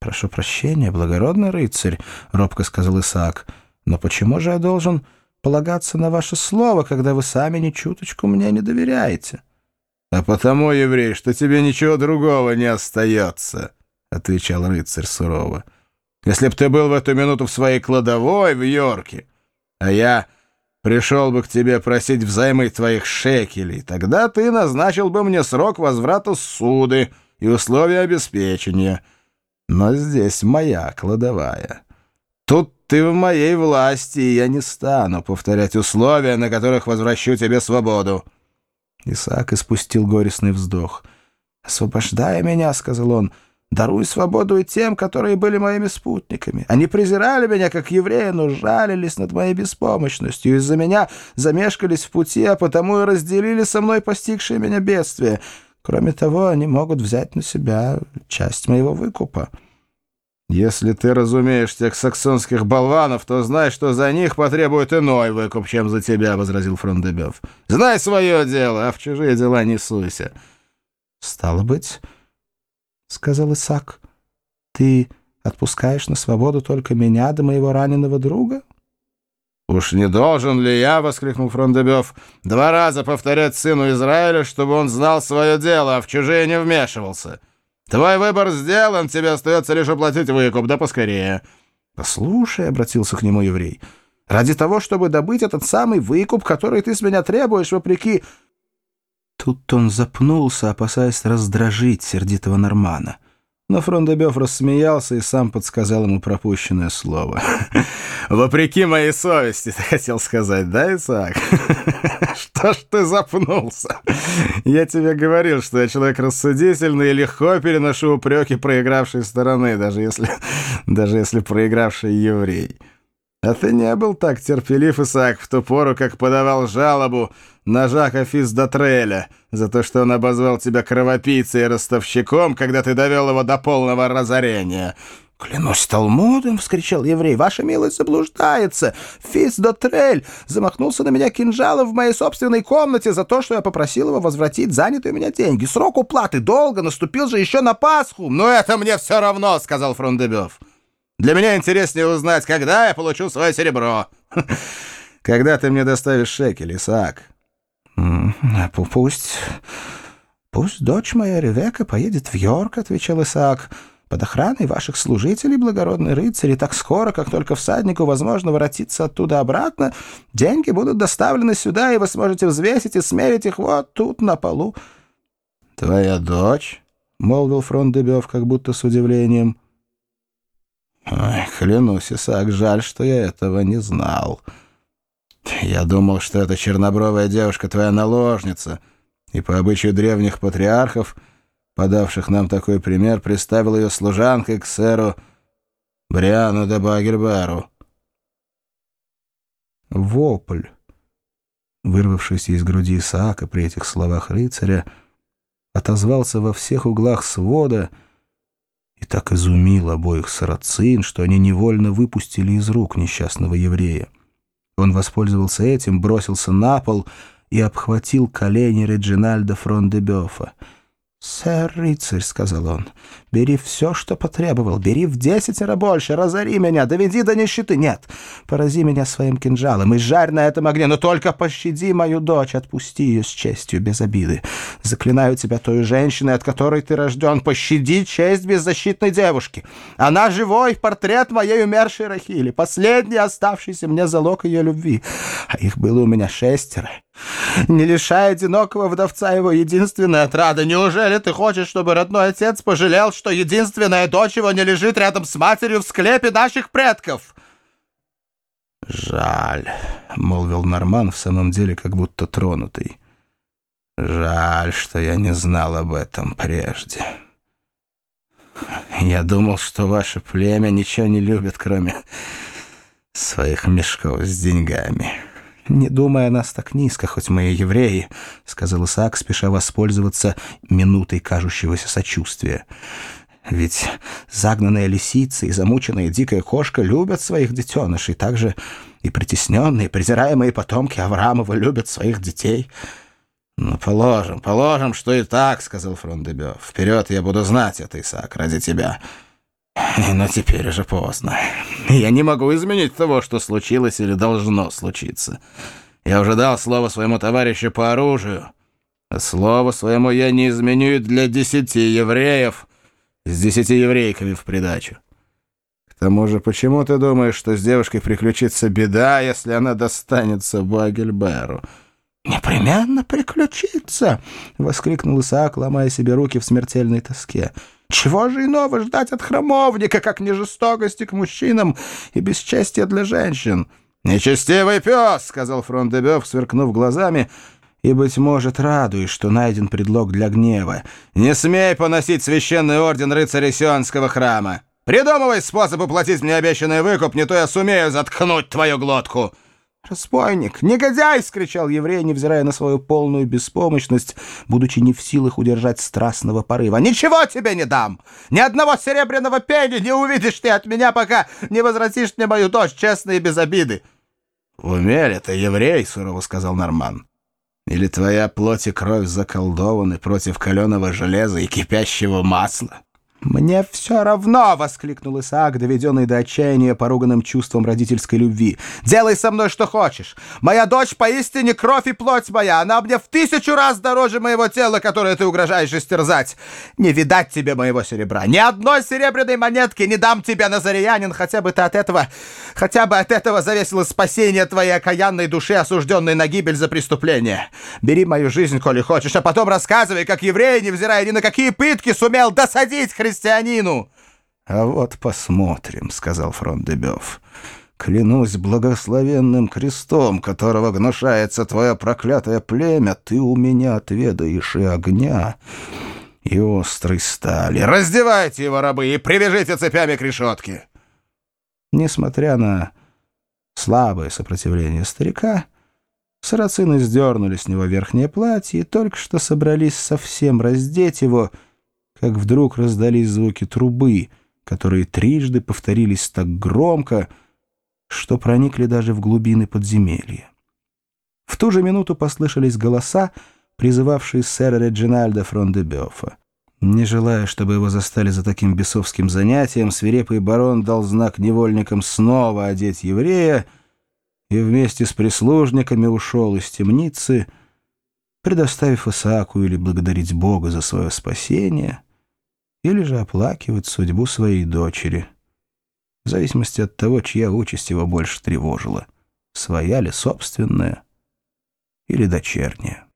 «Прошу прощения, благородный рыцарь», — робко сказал Исаак. «Но почему же я должен полагаться на ваше слово, когда вы сами ни чуточку мне не доверяете?» «А потому, еврей, что тебе ничего другого не остается», — отвечал рыцарь сурово. «Если б ты был в эту минуту в своей кладовой в Йорке, а я пришел бы к тебе просить взаймы твоих шекелей, тогда ты назначил бы мне срок возврата суды и условия обеспечения. Но здесь моя кладовая. Тут ты в моей власти, и я не стану повторять условия, на которых возвращу тебе свободу». Исаак испустил горестный вздох. «Освобождай меня», — сказал он, — «даруй свободу и тем, которые были моими спутниками. Они презирали меня, как еврея, но жалились над моей беспомощностью. Из-за меня замешкались в пути, а потому и разделили со мной постигшее меня бедствие. Кроме того, они могут взять на себя часть моего выкупа». «Если ты разумеешь тех саксонских болванов, то знай, что за них потребует иной выкуп, чем за тебя», — возразил Фрондебев. «Знай свое дело, а в чужие дела не суйся». «Стало быть, — сказал Исаак, — ты отпускаешь на свободу только меня да моего раненого друга?» «Уж не должен ли я, — воскликнул Фрондебев, — два раза повторять сыну Израиля, чтобы он знал свое дело, а в чужие не вмешивался?» Твой выбор сделан, тебе остается лишь оплатить выкуп, да поскорее». «Послушай», — обратился к нему еврей, — «ради того, чтобы добыть этот самый выкуп, который ты с меня требуешь, вопреки...» Тут он запнулся, опасаясь раздражить сердитого Нормана. Но Фрондебёв рассмеялся и сам подсказал ему пропущенное слово. «Вопреки моей совести, ты хотел сказать, да, Исаак? Что ж ты запнулся? Я тебе говорил, что я человек рассудительный и легко переношу упреки проигравшей стороны, даже если, даже если проигравший еврей». А ты не был так терпелив, Исаак, в ту пору, как подавал жалобу на Жака Физдотреля за то, что он обозвал тебя кровопийцей и ростовщиком, когда ты довел его до полного разорения. «Клянусь Талмудом!» — вскричал еврей. «Ваша милость заблуждается! Физдотрель замахнулся на меня кинжалом в моей собственной комнате за то, что я попросил его возвратить занятые у меня деньги. Срок уплаты долго, наступил же еще на Пасху!» «Но это мне все равно!» — сказал Фрондебев. Для меня интереснее узнать, когда я получу свое серебро. Когда ты мне доставишь шекель, Исаак? Пусть... Пусть дочь моя Ревека поедет в Йорк, — отвечал Исаак, — под охраной ваших служителей, благородный рыцарь, и так скоро, как только всаднику возможно воротиться оттуда обратно, деньги будут доставлены сюда, и вы сможете взвесить и смерить их вот тут, на полу. — Твоя дочь? — молвил фронт Дебев, как будто с удивлением. — Ой, клянусь, Исаак, жаль, что я этого не знал. Я думал, что эта чернобровая девушка твоя наложница, и по обычаю древних патриархов, подавших нам такой пример, приставил ее служанкой к сэру Бриану де Багельберу. Вопль, вырвавшийся из груди Исаака при этих словах рыцаря, отозвался во всех углах свода — и так изумил обоих сарацин, что они невольно выпустили из рук несчастного еврея. Он воспользовался этим, бросился на пол и обхватил колени Реджинальда Фрондебёфа — «Сэр рыцарь», — сказал он, — «бери все, что потребовал, бери в десятеро больше, разори меня, доведи до нищеты. Нет, порази меня своим кинжалом и жарь на этом огне, но только пощади мою дочь, отпусти ее с честью, без обиды. Заклинаю тебя той женщиной, от которой ты рожден, пощади честь беззащитной девушки. Она живой портрет моей умершей Рахили, последний оставшийся мне залог ее любви, а их было у меня шестеро». Не лишай одинокого вдовца его единственной отрады. Неужели ты хочешь, чтобы родной отец пожалел, что единственная дочь его не лежит рядом с матерью в склепе наших предков?» «Жаль», — молвил Норман, в самом деле как будто тронутый. «Жаль, что я не знал об этом прежде. Я думал, что ваше племя ничего не любит, кроме своих мешков с деньгами». «Не думай о нас так низко, хоть мы и евреи», — сказал Исаак, спеша воспользоваться минутой кажущегося сочувствия. «Ведь загнанная лисица и замученная дикая кошка любят своих детенышей, так же и притесненные, презираемые потомки Авраамова любят своих детей». «Ну, положим, положим, что и так», — сказал Фрондебё. «Вперед я буду знать это, Исаак, ради тебя». Но теперь уже поздно. Я не могу изменить того, что случилось или должно случиться. Я уже дал слово своему товарищу по оружию. А слово своему я не изменю для десяти евреев с десяти еврейками в придачу. К тому же, почему ты думаешь, что с девушкой приключится беда, если она достанется Багельберу?» «Непременно приключится!» — воскликнул Исаак, ломая себе руки в смертельной тоске. «Чего же иного ждать от храмовника, как не жестокости к мужчинам и бесчестия для женщин?» «Нечестивый пес!» — сказал Фрондебёв, сверкнув глазами, и, быть может, радуясь, что найден предлог для гнева. «Не смей поносить священный орден рыцаря Сионского храма! Придумывай способ уплатить мне обещанный выкуп, не то я сумею заткнуть твою глотку!» «Разбойник! Негодяй!» — скричал еврей, невзирая на свою полную беспомощность, будучи не в силах удержать страстного порыва. «Ничего тебе не дам! Ни одного серебряного пени не увидишь ты от меня, пока не возвратишь мне мою дочь честно и без обиды!» «В уме ли ты еврей?» — сурово сказал Норман. «Или твоя плоть и кровь заколдованы против каленого железа и кипящего масла?» «Мне все равно!» — воскликнул Исаак, доведенный до отчаяния поруганным чувством родительской любви. «Делай со мной что хочешь! Моя дочь поистине кровь и плоть моя! Она мне в тысячу раз дороже моего тела, которое ты угрожаешь истерзать! Не видать тебе моего серебра! Ни одной серебряной монетки не дам тебе, Назариянин, хотя бы ты от этого... Хотя бы от этого зависело спасение твоей окаянной души, осужденной на гибель за преступление! Бери мою жизнь, коли хочешь, а потом рассказывай, как еврей, невзирая ни на какие пытки, сумел досадить христианину христианину!» «А вот посмотрим», — сказал Фрондебёв. «Клянусь благословенным крестом, которого гнушается твое проклятое племя, ты у меня отведаешь и огня, и острой стали. Раздевайте его, рабы, и привяжите цепями к решетке!» Несмотря на слабое сопротивление старика, сарацины сдернули с него верхнее платье и только что собрались совсем раздеть его — как вдруг раздались звуки трубы, которые трижды повторились так громко, что проникли даже в глубины подземелья. В ту же минуту послышались голоса, призывавшие сэра Реджинальда Фрондебёфа. Не желая, чтобы его застали за таким бесовским занятием, свирепый барон дал знак невольникам снова одеть еврея и вместе с прислужниками ушел из темницы, предоставив Исааку или благодарить Бога за свое спасение — или же оплакивать судьбу своей дочери, в зависимости от того, чья участь его больше тревожила, своя ли собственная или дочерняя.